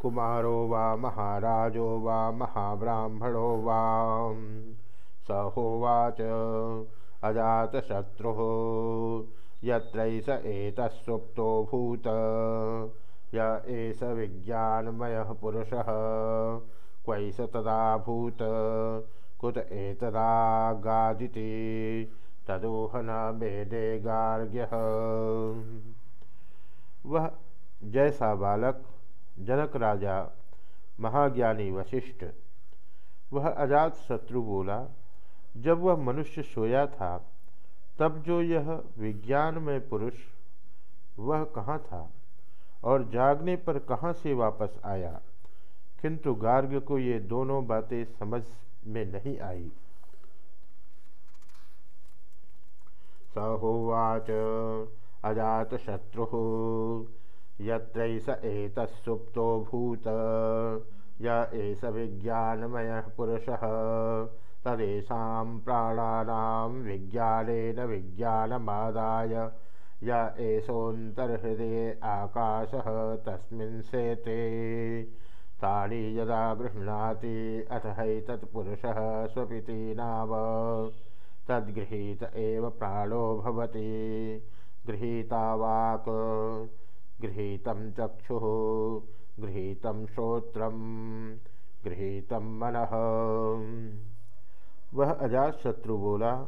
कुमारो वा महाराजो वा महाब्राह्मणो वा। स होवाच अजातशत्रुः यत्रैष एतत्सुप्तो भूत। य एष विज्ञानमयः पुरुषः, क्वैष तदाभूत कुत एतदागादिति तदोहन मेदे गार्ग्य। वह जैसा बालक जनक राजा, महाज्ञानी वशिष्ठ। वह अजात शत्रु बोला, जब वह मनुष्य सोया था, तब जो यह विज्ञान में पुरुष, वह कहाँ था और जागने पर कहाँ से वापस आया? किंतु गार्ग को ये दोनों बातें समझ में नहीं आई। सहोवाच अजात शत्रु। यत्रैष एतत्सुप्तो भूत। य एष विज्ञानमय पुरुषः। तदेषां प्राणानां विज्ञानेन विज्ञानमादाय। य एषोऽन्तर्हृदये आकाशः तस्मिन् शेते तानि यदा गृह्णाति अथ हैतत्पुरुषः स्वपिति नाम तद्गृहीत एव प्राणो भवति। गृहीतावाक् गृहीतं चक्षुः, गृहीतं श्रोत्रं, गृहीतं मनः। वह अजात शत्रु बोला,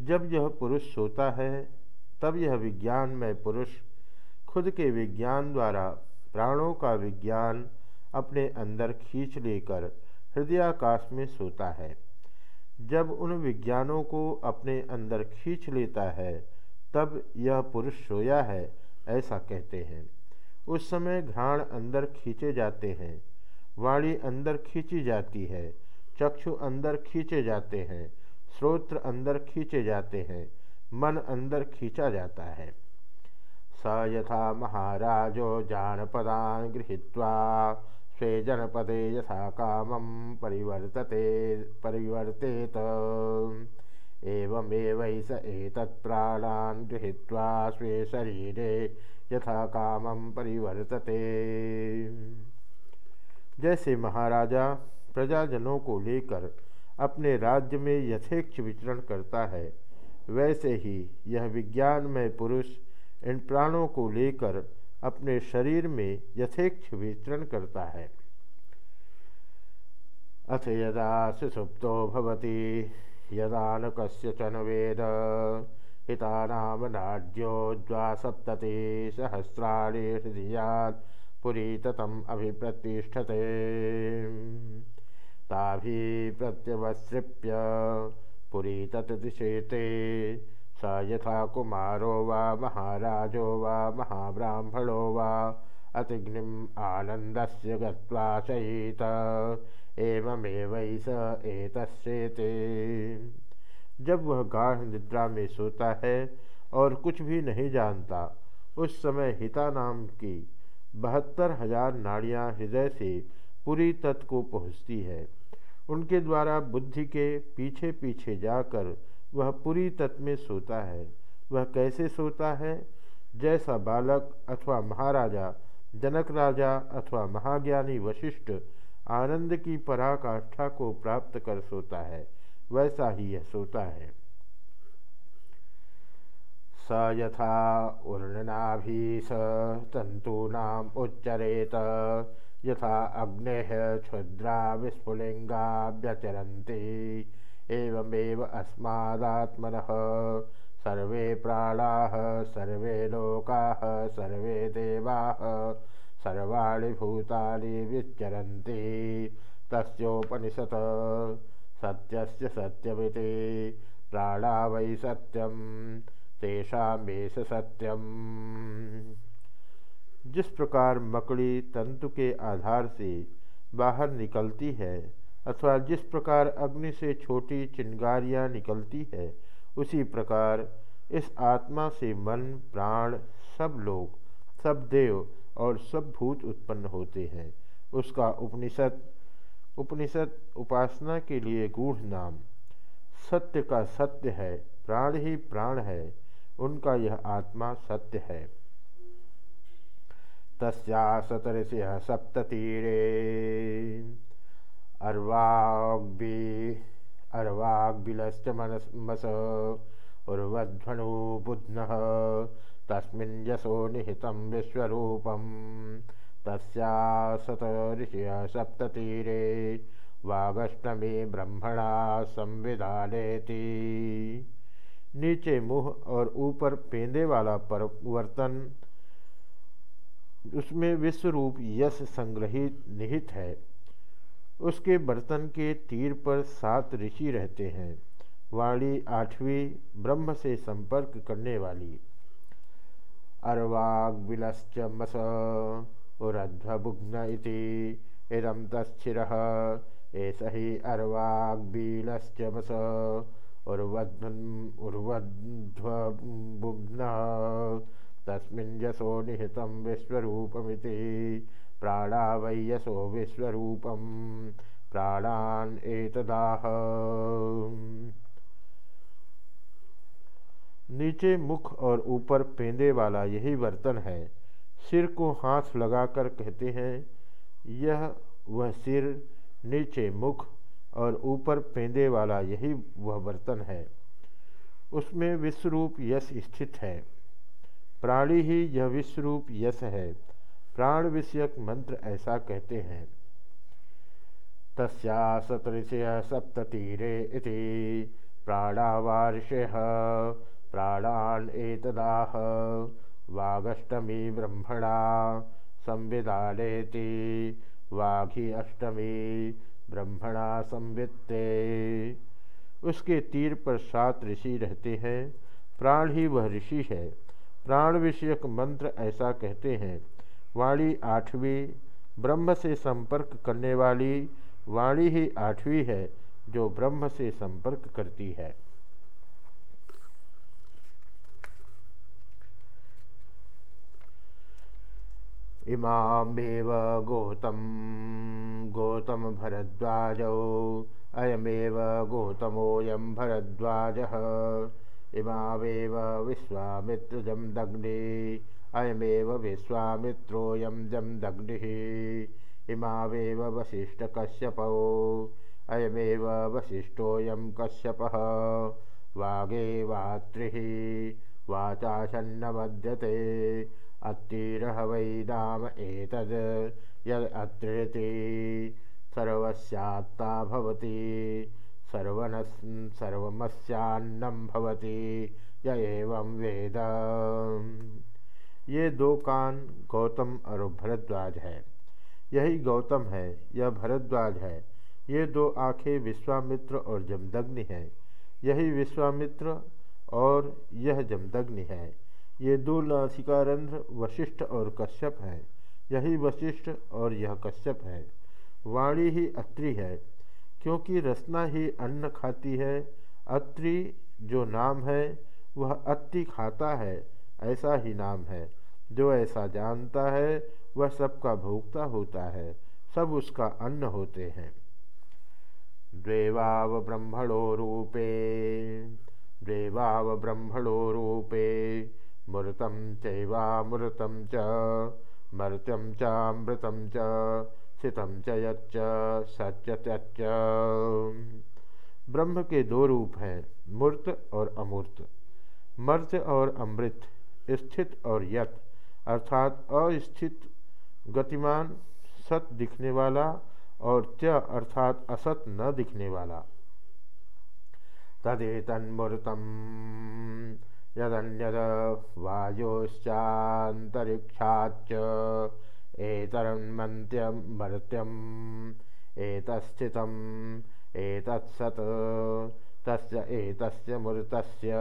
जब यह पुरुष सोता है, तब यह विज्ञान में पुरुष खुद के विज्ञान द्वारा प्राणों का विज्ञान अपने अंदर खींच लेकर हृदयाकाश में सोता है। जब उन विज्ञानों को अपने अंदर खींच लेता है, तब यह पुरुष सोया है, ऐसा कहते हैं। उस समय घ्राण अंदर खींचे जाते हैं। वाणी अंदर खींची जाती है। चक्षु अंदर खींचे जाते हैं। श्रोत्र अंदर खींचे जाते हैं। मन अंदर खींचा जाता है। स यथा महाराजो जानपदान गृहीत्वा, स्वे जनपदे यथा कामं परिवर्तते परिवर्तेत। एवमेवैष एतत्प्राणान् गृहीत्वा स्वे शरीरे यथा कामं परिवर्तते। जैसे महाराजा प्रजाजनों को लेकर अपने राज्य में यथेक्ष विचरण करता है, वैसे ही यह विज्ञान में पुरुष इन प्राणों को लेकर अपने शरीर में यथेक्ष विचरण करता है। अथ यदा सुसुप्तो भवति। यदा न कस्यचन वेद। हिता नाम नाड्यो द्वासप्तति सहस्राणि हृदयात् पुरी ततम अभिप्रतिष्ठते। ताभिप्रत्यवसृप्य पुरी तत्दिशेते स यथा कुमारो वा महाराजो वा महाब्राह्मणो वा अतिग्निम् आनन्दस्य गत्वा शयीत एवमेवैस एतस्येते। जब वह गाढ़ निद्रा में सोता है और कुछ भी नहीं जानता, उस समय हिता नाम की बहत्तर हज़ार नाड़ियाँ हृदय से पूरी तत्व को पहुँचती है। उनके द्वारा बुद्धि के पीछे पीछे जाकर वह पूरी तत्व में सोता है। वह कैसे सोता है? जैसा बालक अथवा महाराजा, जनक राजा अथवा महाज्ञानी वशिष्ठ आनंद की पराकाष्ठा को प्राप्त कर सोता है, वैसा ही यह सोता है। स यथा ऊर्णनाभीस तंतूनाम उच्चरेत, यथा अग्ने क्षुद्रा विस्फुलिंगा व्यचरती एवमेव अस्मादात्मनः। सर्वे प्राणा, सर्वे लोका, सर्वे देवा सर्वाणि भूतानि विचरन्ति तस्योपनिषत् सत्यस्य सत्यमिति। प्राणा वै सत्यं तेषामेष सत्यम्। जिस प्रकार मकड़ी तंतु के आधार से बाहर निकलती है, अथवा जिस प्रकार अग्नि से छोटी चिंगारियाँ निकलती है, उसी प्रकार इस आत्मा से मन, प्राण सब लोग, सब देव और सब भूत उत्पन्न होते हैं। उसका उपनिषद उपनिषद उपासना के लिए गूढ़ नाम। सत्य का सत्य है, प्राण ही प्राण है, उनका यह आत्मा सत्य है। तस्या सतऋषिः सप्ततीरे। अर्वाग्बि अर्वाग्बिलश्च मनस उर्वध्वनु बुध्नः तस्मिन् यशो निहितं विश्वरूपं। तस्या सत ऋषिः सप्ततीरे। वागष्टमी ब्रह्मणा संविधानेति। नीचे मुँह और ऊपर पेंदे वाला परिवर्तन, उसमें विश्वरूप यश संग्रहित निहित है। उसके बर्तन के तीर पर सात ऋषि रहते हैं। वाणी आठवीं ब्रह्म से संपर्क करने वाली। अर्वाग्बिलश्च मस। उरध्वबुघ्न इदम तस्थिर एष ही अर्वाग्बीलश्च मस। उर्वध्वबुघ्न तस्मिन् यशो निहितं विश्वरूपमिति। प्राणा वै यशो विश्वरूपं प्राणान एतदाह नीचे मुख और ऊपर पेंदे वाला यही बर्तन है। सिर को हाथ लगाकर कहते हैं, यह वह सिर, नीचे मुख और ऊपर पेंदे वाला यही वह बर्तन है। उसमें विश्वरूप यश स्थित है। प्राणी ही यह विश्वरूप यश है। प्राण विषयक मंत्र ऐसा कहते हैं। तस्या सतृषय सप्ततीरे इति प्राणावार्षय प्राणान एतदाह। वागष्टमी ब्रह्मणा संविदानेति वाघी अष्टमी ब्रह्मणा संवित्ते। उसके तीर पर सात ऋषि रहते हैं। प्राण ही वह ऋषि है। प्राण विषयक मंत्र ऐसा कहते हैं, वाणी आठवीं, ब्रह्म से संपर्क करने वाली वाणी ही आठवीं है, जो ब्रह्म से संपर्क करती है। इमामेव गौतम गौतम भरद्वाज। अयमेव गौतमोऽयं भरद्वाज। इमावेव विश्वामित्रजं दग्ने। अयमेव विश्वामित्रोऽयं जमदग्निः इमावेव वसिष्ठकश्यपौ। अयमेव वसिष्ठोऽयं कश्यपः। वागेवात्रिः वाचाशन्नमद्यते अत्तिरह वै नाम एतद् यदत्रिति सर्वस्यात्ता भवति, सर्वनस्, सर्वमस्यान्नं भवति, य एवं वेद। ये दो कान गौतम और भरद्वाज है। यही गौतम है, यह भरद्वाज है। ये दो आँखें विश्वामित्र और जमदग्नि है। यही विश्वामित्र और यह जमदग्नि है। ये दो नासिकारंध्र वशिष्ठ और कश्यप है। यही वशिष्ठ और यह कश्यप है। वाणी ही अत्रि है, क्योंकि रसना ही अन्न खाती है। अत्रि जो नाम है, वह अति खाता है, ऐसा ही नाम है। जो ऐसा जानता है, वह सबका भोक्ता होता है, सब उसका अन्न होते हैं। द्वेवाव ब्रह्मणो रूपे, द्वेवाव ब्रह्मणो रूपे। मृतम चैवामृतम च। मर्त्यम चामृतम च। च यच्च ब्रह्म के दो रूप हैं, मूर्त और अमूर्त। मर्त्य और अमृत, स्थित और यत, अर्थात अस्थित, गतिमान, सत दिखने वाला और त्य अर्थात असत न दिखने वाला। तदेतन्मूर्तम। यदन्यद वायोश्चान्तरिक्षाच्च एतन्मन्त्यं मर्त्यम् एतस्थितम् एतत्सत् तस्य एतस्य मूर्तस्य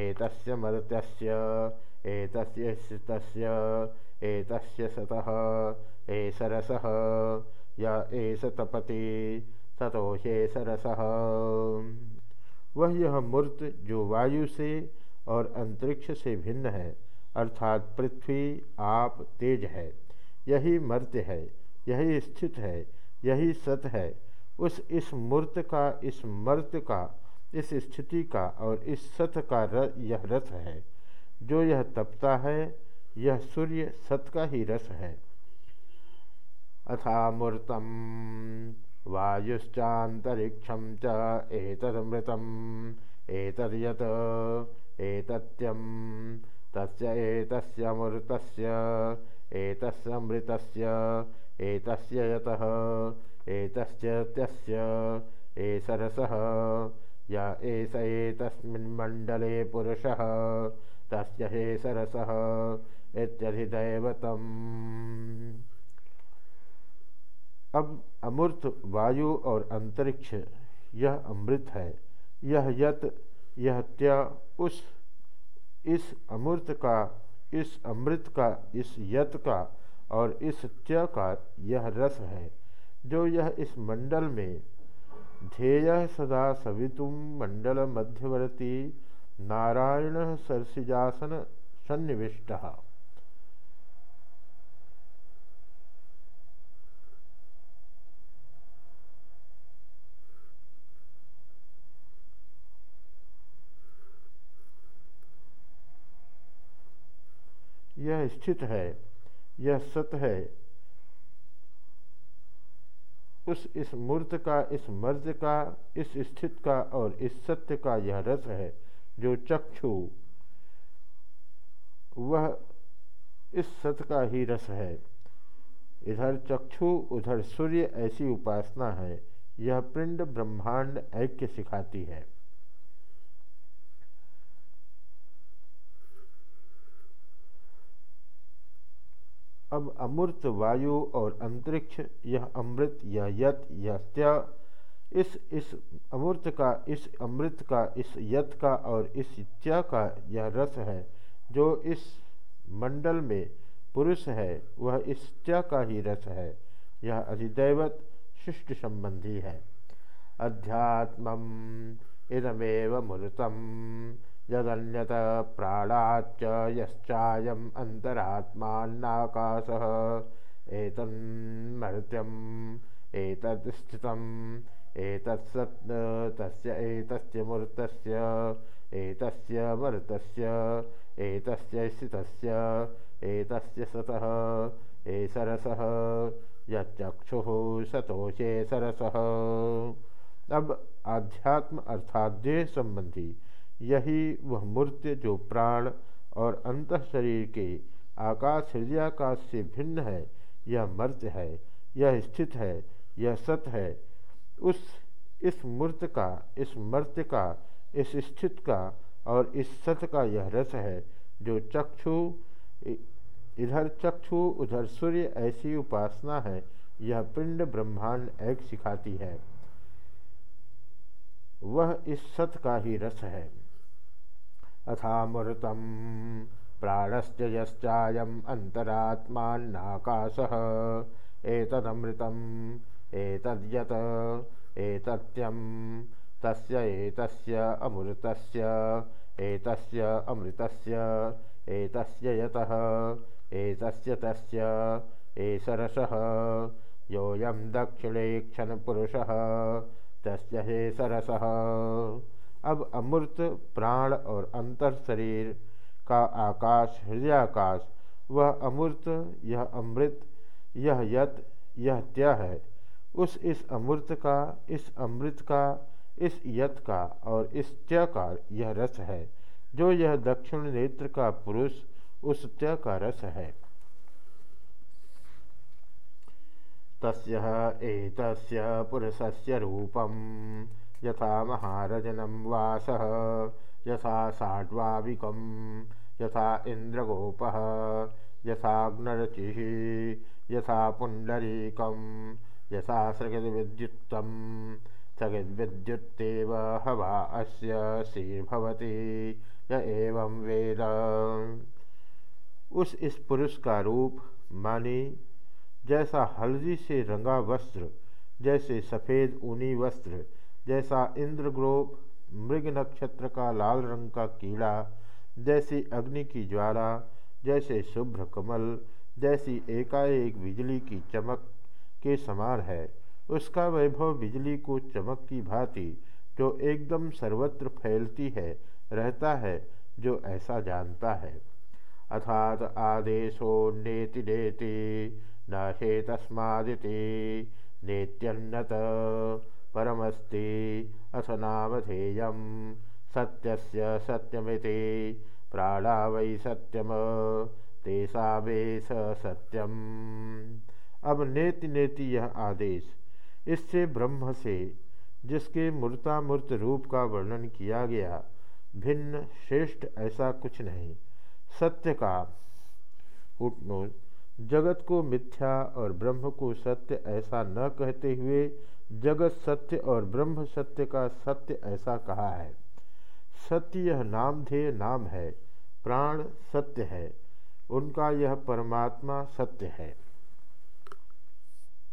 एतस्य मर्त्यस्य एतस्य तस्य एतस्य सतः य एस तपति वह यह मूर्त जो वायु से और अंतरिक्ष से भिन्न है अर्थात पृथ्वी आप तेज है। यही मर्त्य है यही स्थित है यही सत है। उस इस मूर्त का इस मर्त का इस स्थिति का और इस सत का र, यह रस है। जो यह तपता है यह सूर्य सत का ही रस है। अथामूर्तम वायुश्चातरिक्षम च एतदमृतम एतद्यत एतत्यम तस्य एतस्यमृतस्य एतस्यमृतस्य एतस्य यतः, एतस्य एसरसः य एष पुरुषः, तस्य सरसः इत्यधिदैवतम् अब अमूर्त वायु और अंतरिक्ष, यह अमृत है, यह यत यह त्या उस, इस अमृत का, इस अमृत का, इस यत का और इस त्य का यह रस है, जो यह इस मंडल में ध्येय सदा सवितुम मंडल मध्यवर्ती नारायण सरसिजासन सन्निविष्ट। यह स्थित है, यह सत है। उस इस मूर्त का, इस मर्ज का, इस स्थित का और इस सत्य का यह रस है, जो चक्षु। वह इस सत का ही रस है। इधर चक्षु, उधर सूर्य ऐसी उपासना है। यह पिंड ब्रह्मांड ऐक्य सिखाती है। अब अमूर्त वायु और अंतरिक्ष, यह अमृत, यह यत, यह त्य इस इस अमूर्त का, इस अमृत का, इस यत का और इस त्य का यह रस है, जो इस मंडल में पुरुष है, वह इस त्य का ही रस है, यह अधिदैवत शिष्ट संबंधी है। अध्यात्म इदमेव मूर्तम यदन्यत प्राणाच्च यश्चायम् अन्तरात्मान्नाकाशः एतत् स्थितम्, एतत्सत् तस्य एतस्य मूर्तस्य, एतस्य मर्तस्य सतोषे सरसः अब आध्यात्म अर्थात देह संबंधी यही वह मूर्ति जो प्राण और अंत शरीर के आकाश हृदयाकाश से भिन्न है, यह मर्त्य है, यह स्थित है, यह सत है। उस, इस मूर्त का, इस मर्त्य का, इस स्थित का और इस सत का यह रस है, जो चक्षु, इधर चक्षु, उधर सूर्य ऐसी उपासना है, यह पिंड ब्रह्मांड एक सिखाती है। वह इस सत का ही रस है। अथामृतं प्राणश्च यश्चायम् अन्तरात्मान्नाकाशः। एतदमृतम् एतद्यत एतत्यं तस्य एतस्य अमृतस्य एतस्य अमृतस्य एतस्य यतः एतस्य तस्य एषरसः। योऽयं दक्षिणेक्षणपुरुषः तस्य हे सरसः अब अमृत प्राण और अंतर शरीर का आकाश, हृदयाकाश, वह अमृत यह अमृत, यह यत, यह त्य है। उस इस अमृत का, इस अमृत का, इस यत का और इस त्य का यह रस है। जो यह दक्षिण नेत्र का पुरुष, उस त्य का रस है। तस्य एतस्य पुरुषस्य रूपम। यथा महारजनम वास, यथा साड्वाविकम यथा इंद्रगोप यथाग्नरचि यथा पुंडरीकम यथा सृगद्विद्युत्तम। सृगद्विद्युत्तेव हवा अस्य श्रीर्भवती य एवं वेद। उस इस पुरुष का रूप मानी जैसा हल्दी से रंगा वस्त्र, जैसे सफ़ेद ऊनी वस्त्र जैसा इंद्रग्रोप, मृग नक्षत्र का लाल रंग का कीड़ा, जैसी अग्नि की ज्वाला, जैसे शुभ्र कमल, जैसी एकाएक बिजली की चमक के समान है। उसका वैभव बिजली को चमक की भांति, जो एकदम सर्वत्र फैलती है, रहता है, जो ऐसा जानता है। अर्थात आदेशो नेति नेति, न हे तस्मादिति, नेत्यन्नत। परमस्ति अथ नामधेयं। सत्यस्य सत्यमिति, प्राणा वै सत्यम तेषावेश सत्यम। अब नेति नेति यह आदेश, इससे ब्रह्म से, जिसके मूर्तामूर्त रूप का वर्णन किया गया, भिन्न, श्रेष्ठ ऐसा कुछ नहीं। सत्य का, उठनो, जगत को मिथ्या और ब्रह्म को सत्य ऐसा न कहते हुए जगत सत्य और ब्रह्म सत्य का सत्य ऐसा कहा है। सत्य यह नामधेय नाम है, प्राण सत्य है, उनका यह परमात्मा सत्य है।